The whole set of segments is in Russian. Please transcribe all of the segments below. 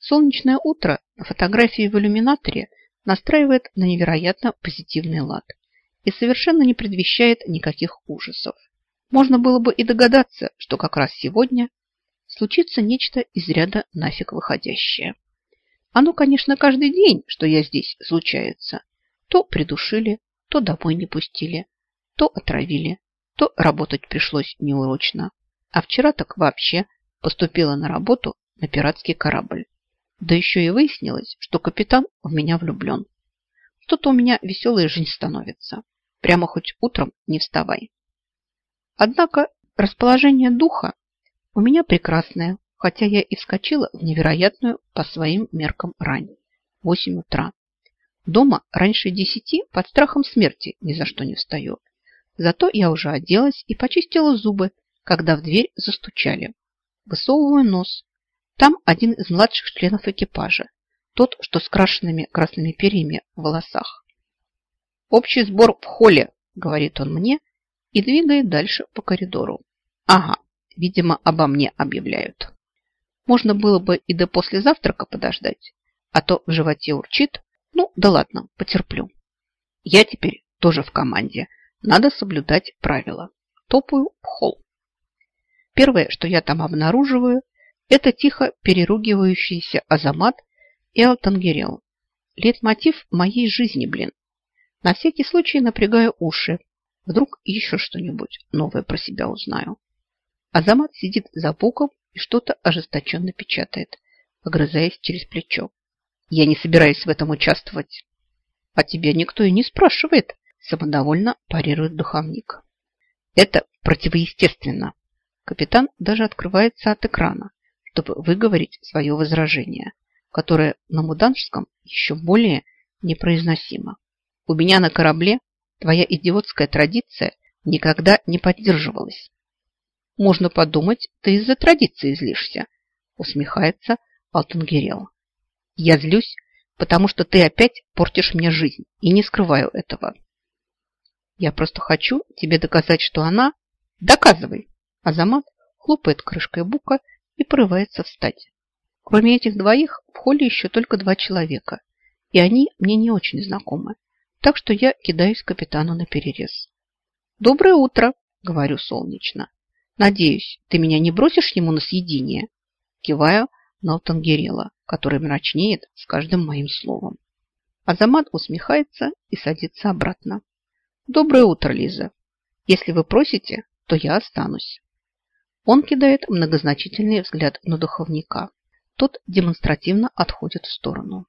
Солнечное утро на фотографии в иллюминаторе настраивает на невероятно позитивный лад и совершенно не предвещает никаких ужасов. Можно было бы и догадаться, что как раз сегодня случится нечто из ряда нафиг выходящее. Оно, конечно, каждый день, что я здесь, случается. То придушили, то домой не пустили, то отравили, то работать пришлось неурочно. А вчера так вообще поступила на работу на пиратский корабль. Да еще и выяснилось, что капитан в меня влюблен. Что-то у меня веселая жизнь становится. Прямо хоть утром не вставай. Однако расположение духа у меня прекрасное, хотя я и вскочила в невероятную по своим меркам рань. Восемь утра. Дома раньше десяти под страхом смерти ни за что не встаю. Зато я уже оделась и почистила зубы, когда в дверь застучали. Высовываю нос. Там один из младших членов экипажа. Тот, что с крашенными красными перьями в волосах. «Общий сбор в холле», — говорит он мне и двигает дальше по коридору. «Ага, видимо, обо мне объявляют. Можно было бы и до после завтрака подождать, а то в животе урчит. Ну, да ладно, потерплю. Я теперь тоже в команде. Надо соблюдать правила. Топаю в холл. Первое, что я там обнаруживаю, это тихо переругивающийся Азамат и Алтангерел. Лейтмотив моей жизни, блин. На всякий случай напрягаю уши. Вдруг еще что-нибудь новое про себя узнаю. Азамат сидит за буком и что-то ожесточенно печатает, огрызаясь через плечо. Я не собираюсь в этом участвовать. А тебя никто и не спрашивает, самодовольно парирует духовник. Это противоестественно. Капитан даже открывается от экрана, чтобы выговорить свое возражение, которое на муданском еще более непроизносимо. У меня на корабле твоя идиотская традиция никогда не поддерживалась. Можно подумать, ты из-за традиции злишься, усмехается Алтангерел. Я злюсь, потому что ты опять портишь мне жизнь, и не скрываю этого. Я просто хочу тебе доказать, что она... Доказывай! Азамат хлопает крышкой бука и порывается встать. Кроме этих двоих, в холле еще только два человека, и они мне не очень знакомы, так что я кидаюсь капитану на перерез. «Доброе утро!» – говорю солнечно. «Надеюсь, ты меня не бросишь ему на съедение?» Киваю на Тангерела, который мрачнеет с каждым моим словом. Азамат усмехается и садится обратно. «Доброе утро, Лиза. Если вы просите, то я останусь». Он кидает многозначительный взгляд на духовника. Тот демонстративно отходит в сторону.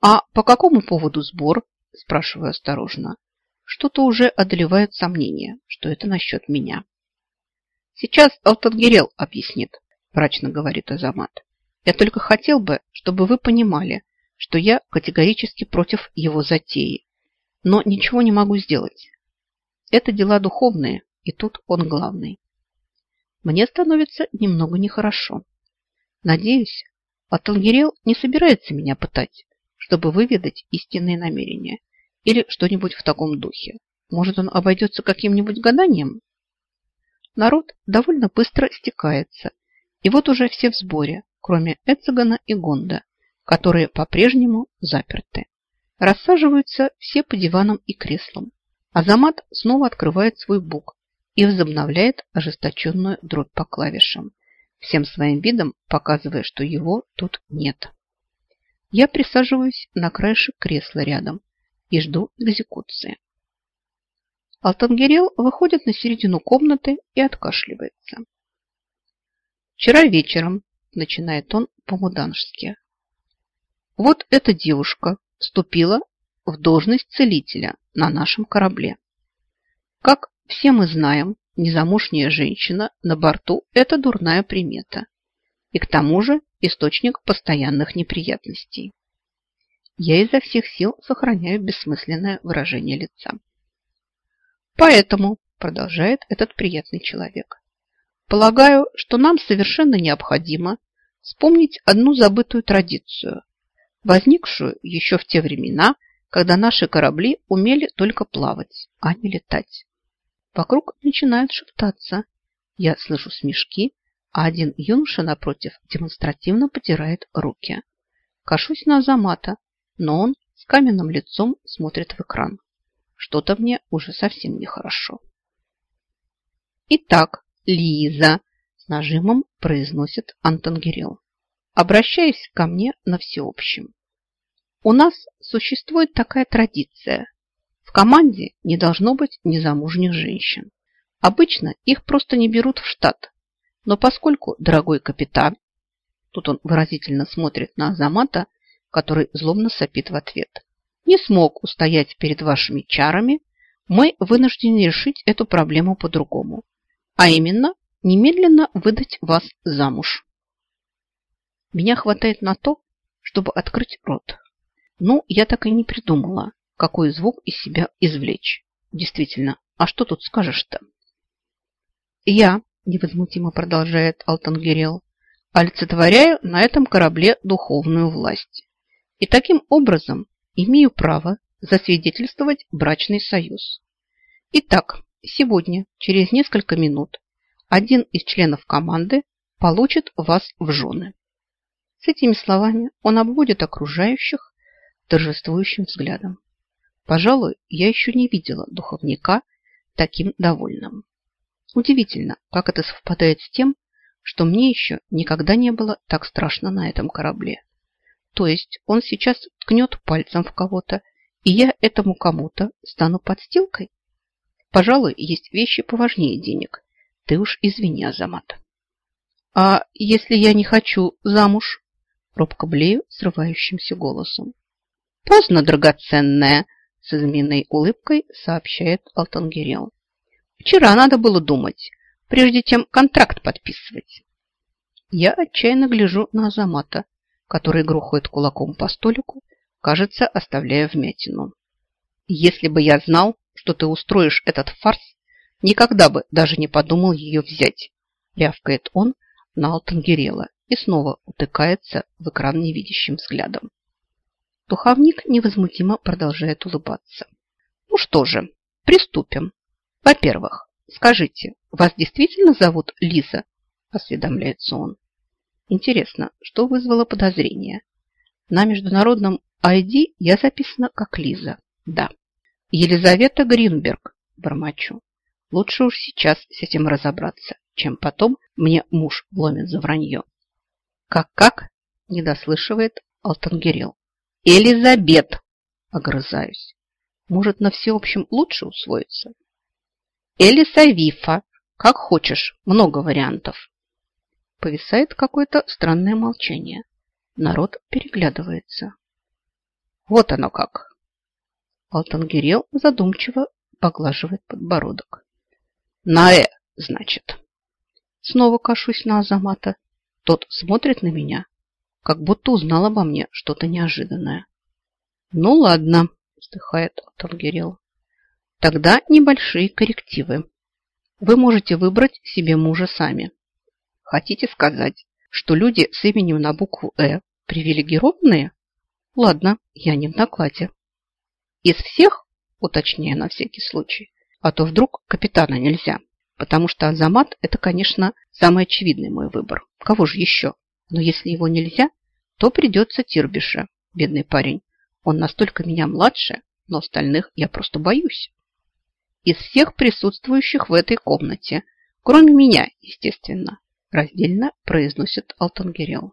«А по какому поводу сбор?» – спрашиваю осторожно. Что-то уже одолевает сомнение, что это насчет меня. «Сейчас Алтангерел объяснит», – мрачно говорит Азамат. «Я только хотел бы, чтобы вы понимали, что я категорически против его затеи, но ничего не могу сделать. Это дела духовные, и тут он главный. Мне становится немного нехорошо. Надеюсь, Атангерел не собирается меня пытать, чтобы выведать истинные намерения или что-нибудь в таком духе. Может, он обойдется каким-нибудь гаданием? Народ довольно быстро стекается, и вот уже все в сборе, кроме Эцегана и Гонда, которые по-прежнему заперты. Рассаживаются все по диванам и креслам. Азамат снова открывает свой бук и возобновляет ожесточенную дробь по клавишам, всем своим видом показывая, что его тут нет. Я присаживаюсь на краешек кресла рядом и жду экзекуции. Алтангерел выходит на середину комнаты и откашливается. «Вчера вечером», – начинает он по-муданжски, – «вот эта девушка вступила в должность целителя на нашем корабле. Как все мы знаем, незамужняя женщина на борту – это дурная примета. И к тому же источник постоянных неприятностей. Я изо всех сил сохраняю бессмысленное выражение лица. Поэтому, продолжает этот приятный человек, полагаю, что нам совершенно необходимо вспомнить одну забытую традицию, возникшую еще в те времена, когда наши корабли умели только плавать, а не летать. Вокруг начинают шептаться. Я слышу смешки, а один юноша напротив демонстративно потирает руки. Кашусь на Азамата, но он с каменным лицом смотрит в экран. Что-то мне уже совсем нехорошо. Итак, Лиза, с нажимом произносит Антон Гирилл, обращаясь ко мне на всеобщем. У нас существует такая традиция. Команде не должно быть незамужних женщин. Обычно их просто не берут в штат. Но поскольку дорогой капитан, тут он выразительно смотрит на Азамата, который злобно сопит в ответ, не смог устоять перед вашими чарами, мы вынуждены решить эту проблему по-другому. А именно, немедленно выдать вас замуж. Меня хватает на то, чтобы открыть рот. Ну, я так и не придумала, какой звук из себя извлечь. Действительно, а что тут скажешь-то? Я, невозмутимо продолжает Алтангирел, олицетворяю на этом корабле духовную власть. И таким образом имею право засвидетельствовать брачный союз. Итак, сегодня, через несколько минут, один из членов команды получит вас в жены. С этими словами он обводит окружающих торжествующим взглядом. Пожалуй, я еще не видела духовника таким довольным. Удивительно, как это совпадает с тем, что мне еще никогда не было так страшно на этом корабле. То есть он сейчас ткнет пальцем в кого-то, и я этому кому-то стану подстилкой? Пожалуй, есть вещи поважнее денег. Ты уж извини, Азамат. А если я не хочу замуж? Робко блею срывающимся голосом. Поздно, драгоценная, с изменной улыбкой сообщает Алтангирел. Вчера надо было думать, прежде чем контракт подписывать. Я отчаянно гляжу на Азамата, который грохает кулаком по столику, кажется, оставляя вмятину. Если бы я знал, что ты устроишь этот фарс, никогда бы даже не подумал ее взять, рявкает он на Алтангерела и снова утыкается в экран невидящим взглядом. Духовник невозмутимо продолжает улыбаться. Ну что же, приступим. Во-первых, скажите, вас действительно зовут Лиза? Осведомляется он. Интересно, что вызвало подозрение? На международном ID я записана как Лиза. Да. Елизавета Гринберг, бормочу. Лучше уж сейчас с этим разобраться, чем потом мне муж вломит за вранье. Как-как? Недослышивает Алтангерел. Элизабет, огрызаюсь. Может, на всеобщем лучше усвоиться? Элисавифа, как хочешь, много вариантов. Повисает какое-то странное молчание. Народ переглядывается. Вот оно как. Алтангирел задумчиво поглаживает подбородок. Наэ, значит. Снова кашусь на Азамата. Тот смотрит на меня, как будто узнал обо мне что-то неожиданное. Ну ладно, вздыхает Алтангирел. Тогда небольшие коррективы. Вы можете выбрать себе мужа сами. Хотите сказать, что люди с именем на букву «Э» привилегированные? Ладно, я не в накладе. Из всех, уточняя на всякий случай, а то вдруг капитана нельзя, потому что Азамат – это, конечно, самый очевидный мой выбор. Кого же еще? Но если его нельзя, то придется Тирбиша, бедный парень. Он настолько меня младше, но остальных я просто боюсь. Из всех присутствующих в этой комнате, кроме меня, естественно, раздельно произносит Алтангерел.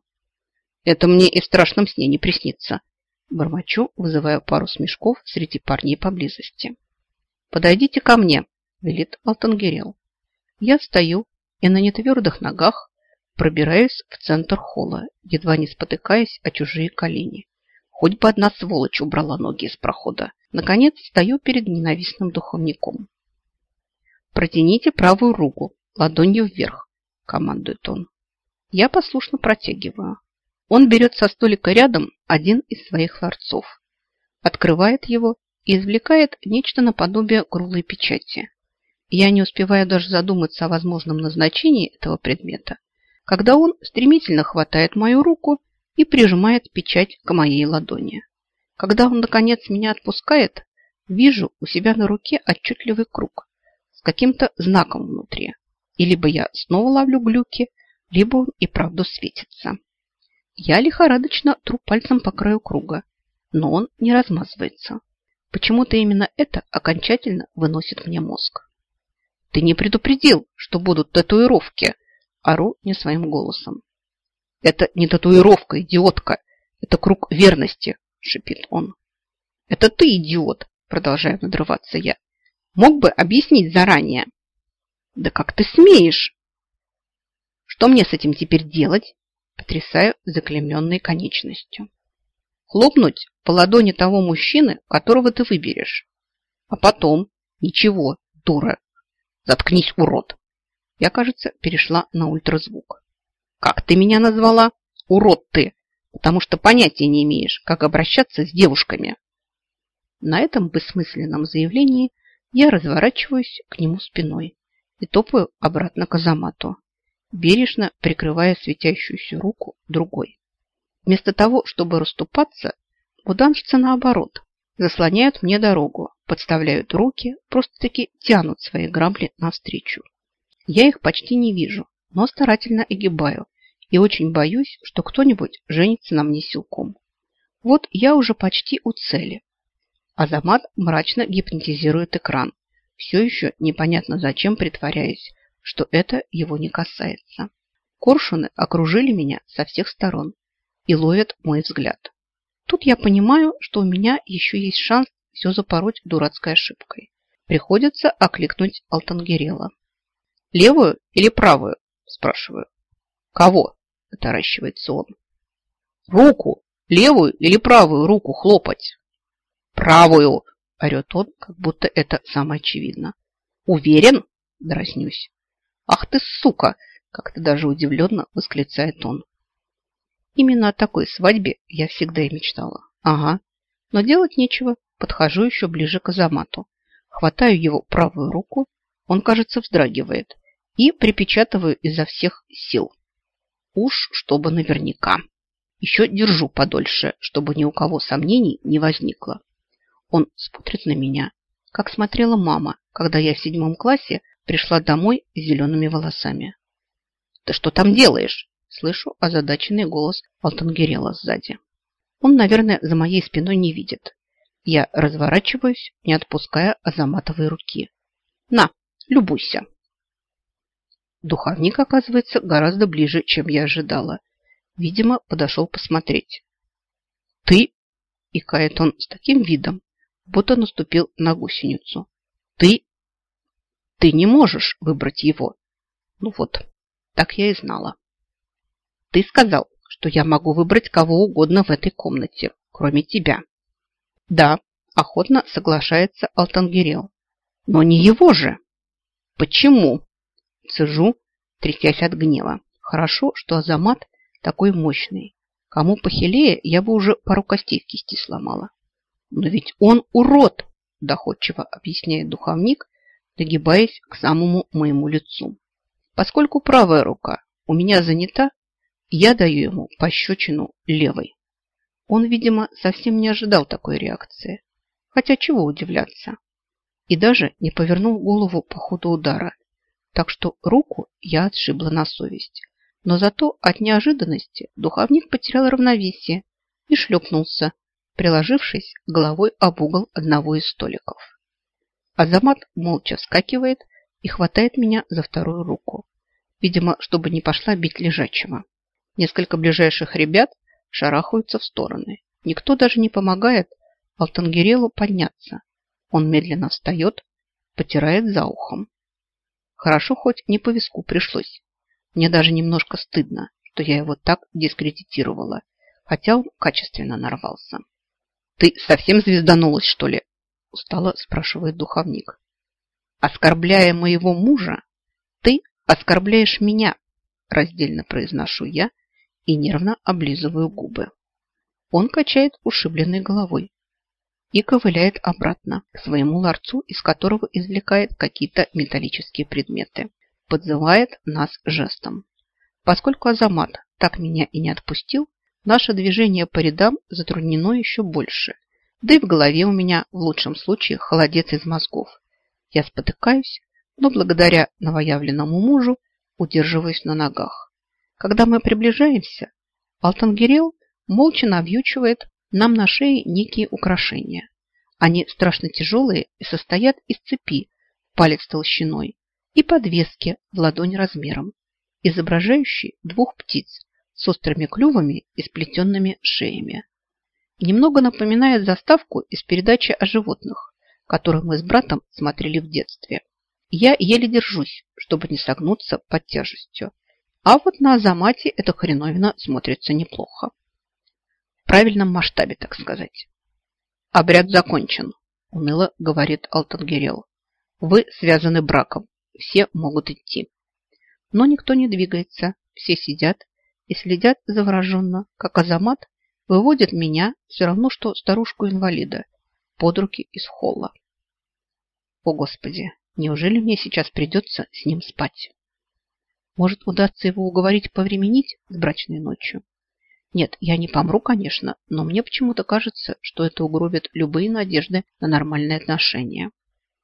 Это мне и в страшном сне не приснится. Бормочу, вызывая пару смешков среди парней поблизости. Подойдите ко мне, велит Алтангерел. Я встаю и на нетвердых ногах пробираюсь в центр холла, едва не спотыкаясь о чужие колени. Хоть бы одна сволочь убрала ноги из прохода. Наконец стою перед ненавистным духовником. Протяните правую руку ладонью вверх командует он. Я послушно протягиваю. Он берет со столика рядом один из своих ларцов, открывает его и извлекает нечто наподобие круглой печати. Я не успеваю даже задуматься о возможном назначении этого предмета, когда он стремительно хватает мою руку и прижимает печать к моей ладони. Когда он, наконец, меня отпускает, вижу у себя на руке отчетливый круг с каким-то знаком внутри. И либо я снова ловлю глюки, либо он и правду светится. Я лихорадочно тру пальцем по краю круга, но он не размазывается. Почему-то именно это окончательно выносит мне мозг. Ты не предупредил, что будут татуировки, ору не своим голосом. Это не татуировка, идиотка, это круг верности, шипит он. Это ты, идиот, продолжаю надрываться я. Мог бы объяснить заранее. Да как ты смеешь? Что мне с этим теперь делать? Потрясаю заклемленной конечностью. Хлопнуть по ладони того мужчины, которого ты выберешь. А потом, ничего, дура, заткнись, урод. Я, кажется, перешла на ультразвук. Как ты меня назвала? Урод ты, потому что понятия не имеешь, как обращаться с девушками. На этом бессмысленном заявлении я разворачиваюсь к нему спиной и топаю обратно к Азамату, бережно прикрывая светящуюся руку другой. Вместо того, чтобы расступаться, буданжцы наоборот, заслоняют мне дорогу, подставляют руки, просто-таки тянут свои грабли навстречу. Я их почти не вижу, но старательно огибаю и очень боюсь, что кто-нибудь женится на мне силком. Вот я уже почти у цели. Азамат мрачно гипнотизирует экран, все еще непонятно зачем притворяясь, что это его не касается. Коршуны окружили меня со всех сторон и ловят мой взгляд. Тут я понимаю, что у меня еще есть шанс все запороть дурацкой ошибкой. Приходится окликнуть Алтангерела. «Левую или правую?» – спрашиваю. «Кого?» – оторащивается он. «Руку! Левую или правую руку хлопать?» «Правую!» – орет он, как будто это самое очевидно. «Уверен?» – дразнюсь. «Ах ты, сука!» – как-то даже удивленно восклицает он. Именно о такой свадьбе я всегда и мечтала. Ага. Но делать нечего. Подхожу еще ближе к Азамату. Хватаю его правую руку. Он, кажется, вздрагивает. И припечатываю изо всех сил. Уж чтобы наверняка. Еще держу подольше, чтобы ни у кого сомнений не возникло. Он смотрит на меня, как смотрела мама, когда я в седьмом классе пришла домой с зелеными волосами. «Ты что там делаешь?» Слышу озадаченный голос Алтангерела сзади. Он, наверное, за моей спиной не видит. Я разворачиваюсь, не отпуская Азаматовой руки. «На, любуйся!» Духовник, оказывается, гораздо ближе, чем я ожидала. Видимо, подошел посмотреть. «Ты?» – икает он с таким видом, будто наступил на гусеницу. «Ты ты не можешь выбрать его. Ну вот, так я и знала. Ты сказал, что я могу выбрать кого угодно в этой комнате, кроме тебя. Да, охотно соглашается Алтангерел. Но не его же. Почему? Цежу, трясясь от гнева. Хорошо, что Азамат такой мощный. Кому похилее, я бы уже пару костей в кисти сломала. Но ведь он урод, доходчиво объясняет духовник, нагибаясь к самому моему лицу. Поскольку правая рука у меня занята, я даю ему пощечину левой. Он, видимо, совсем не ожидал такой реакции. Хотя чего удивляться. И даже не повернул голову по ходу удара. Так что руку я отшибла на совесть. Но зато от неожиданности духовник потерял равновесие и шлепнулся, приложившись головой об угол одного из столиков. Азамат молча вскакивает и хватает меня за вторую руку. Видимо, чтобы не пошла бить лежачего. Несколько ближайших ребят шарахаются в стороны. Никто даже не помогает Алтангерелу подняться. Он медленно встает, потирает за ухом. Хорошо, хоть не по виску пришлось. Мне даже немножко стыдно, что я его так дискредитировала, хотя он качественно нарвался. «Ты совсем звезданулась, что ли?» устало спрашивает духовник. Оскорбляя моего мужа, ты оскорбляешь меня, раздельно произношу я и нервно облизываю губы. Он качает ушибленной головой и ковыляет обратно к своему ларцу, из которого извлекает какие-то металлические предметы. Подзывает нас жестом. Поскольку Азамат так меня и не отпустил, наше движение по рядам затруднено еще больше – да и в голове у меня, в лучшем случае, холодец из мозгов. Я спотыкаюсь, но благодаря новоявленному мужу удерживаюсь на ногах. Когда мы приближаемся, Алтангирел молча навьючивает нам на шее некие украшения. Они страшно тяжелые и состоят из цепи, палец толщиной, и подвески в ладонь размером, изображающие двух птиц с острыми клювами и сплетенными шеями. Немного напоминает заставку из передачи о животных, которую мы с братом смотрели в детстве. Я еле держусь, чтобы не согнуться под тяжестью. А вот на Азамате эта хреновина смотрится неплохо. Правильном масштабе, так сказать. Обряд закончен, уныло говорит Алтангерел. Вы связаны браком. Все могут идти. Но никто не двигается. Все сидят и следят завороженно, как Азамат выводит меня все равно, что старушку-инвалида под руки из холла. О, Господи, неужели мне сейчас придется с ним спать? Может, удастся его уговорить повременить с брачной ночью? Нет, я не помру, конечно, но мне почему-то кажется, что это угробит любые надежды на нормальные отношения.